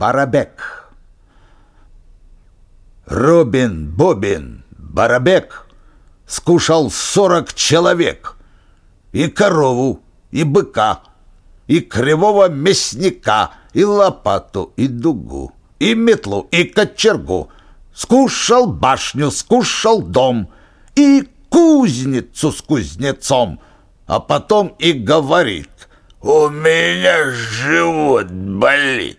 Барабек. Робин Бобин Барабек скушал сорок человек. И корову, и быка, и кривого мясника, и лопату, и дугу, и метлу, и кочергу. Скушал башню, скушал дом, и кузницу с кузнецом, а потом и говорит, «У меня живот болит».